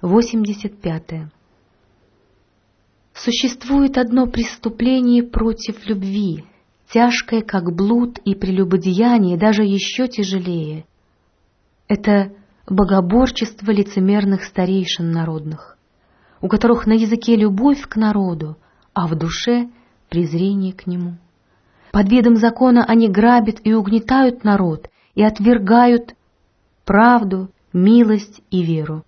85. Существует одно преступление против любви, тяжкое, как блуд и прелюбодеяние, даже еще тяжелее. Это богоборчество лицемерных старейшин народных, у которых на языке любовь к народу, а в душе презрение к нему. Под видом закона они грабят и угнетают народ и отвергают правду, милость и веру.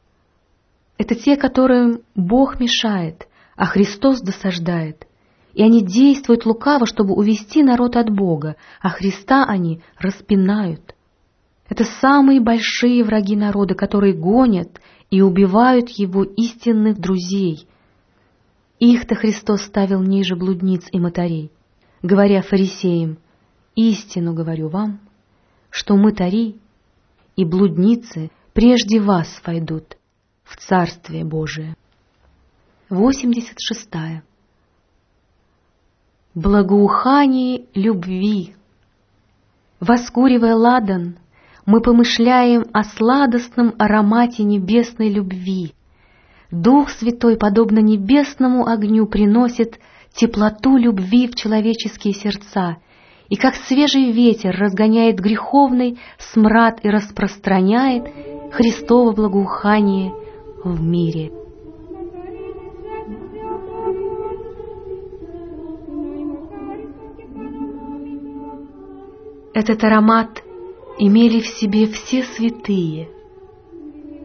Это те, которым Бог мешает, а Христос досаждает. И они действуют лукаво, чтобы увести народ от Бога, а Христа они распинают. Это самые большие враги народа, которые гонят и убивают его истинных друзей. Их-то Христос ставил ниже блудниц и мотарей, говоря фарисеям, «Истину говорю вам, что мытари и блудницы прежде вас войдут в Царствие Божие. 86. Благоухание любви. Воскуривая ладан, мы помышляем о сладостном аромате небесной любви. Дух Святой, подобно небесному огню, приносит теплоту любви в человеческие сердца и как свежий ветер разгоняет греховный смрад и распространяет Христово благоухание в мире. Этот аромат имели в себе все святые.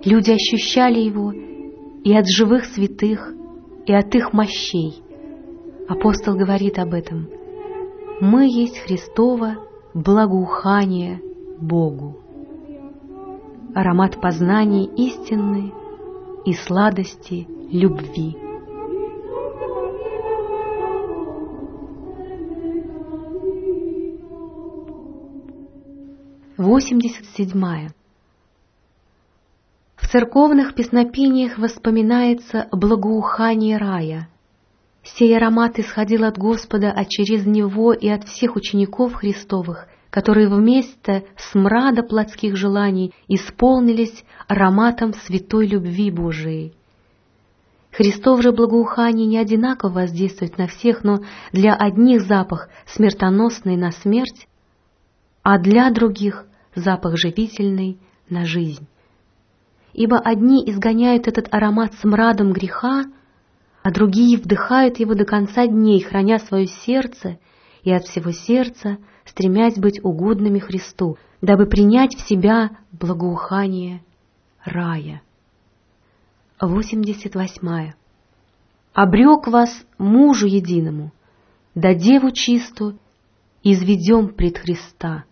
Люди ощущали его и от живых святых, и от их мощей. Апостол говорит об этом. Мы есть Христово благоухание Богу. Аромат познания истинный — и сладости любви. Восемьдесят седьмая. В церковных песнопениях воспоминается благоухание рая. Сей аромат исходил от Господа, а через него и от всех учеников Христовых которые вместо смрада плотских желаний исполнились ароматом святой любви Божией. Христов же благоухание не одинаково воздействует на всех, но для одних запах смертоносный на смерть, а для других запах живительный на жизнь. Ибо одни изгоняют этот аромат смрадом греха, а другие вдыхают его до конца дней, храня свое сердце и от всего сердца – стремясь быть угодными Христу, дабы принять в себя благоухание рая. 88. «Обрек вас мужу единому, да деву чисту изведем пред Христа»,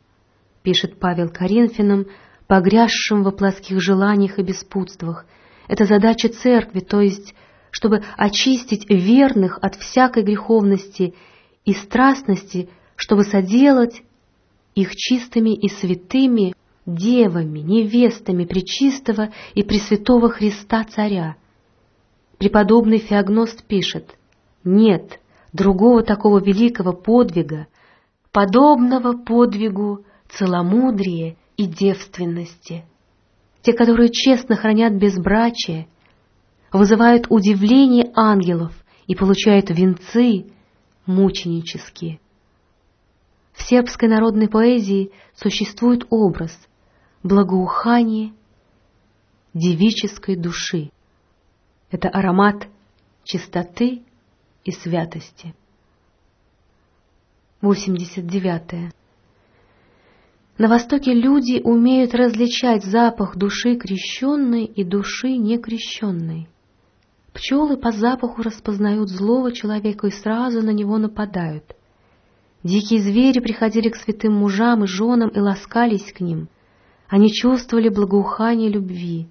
пишет Павел Коринфянам, погрязшим во плоских желаниях и беспутствах. Это задача церкви, то есть, чтобы очистить верных от всякой греховности и страстности – чтобы соделать их чистыми и святыми девами, невестами Пречистого и Пресвятого Христа Царя. Преподобный Феогност пишет, «Нет другого такого великого подвига, подобного подвигу целомудрия и девственности. Те, которые честно хранят безбрачие, вызывают удивление ангелов и получают венцы мученические. В сербской народной поэзии существует образ благоухания девической души. Это аромат чистоты и святости. 89. На Востоке люди умеют различать запах души крещенной и души некрещенной. Пчелы по запаху распознают злого человека и сразу на него нападают – Дикие звери приходили к святым мужам и женам и ласкались к ним. Они чувствовали благоухание любви.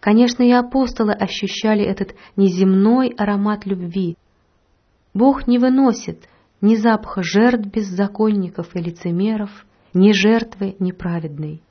Конечно, и апостолы ощущали этот неземной аромат любви. Бог не выносит ни запаха жертв беззаконников и лицемеров, ни жертвы неправедной.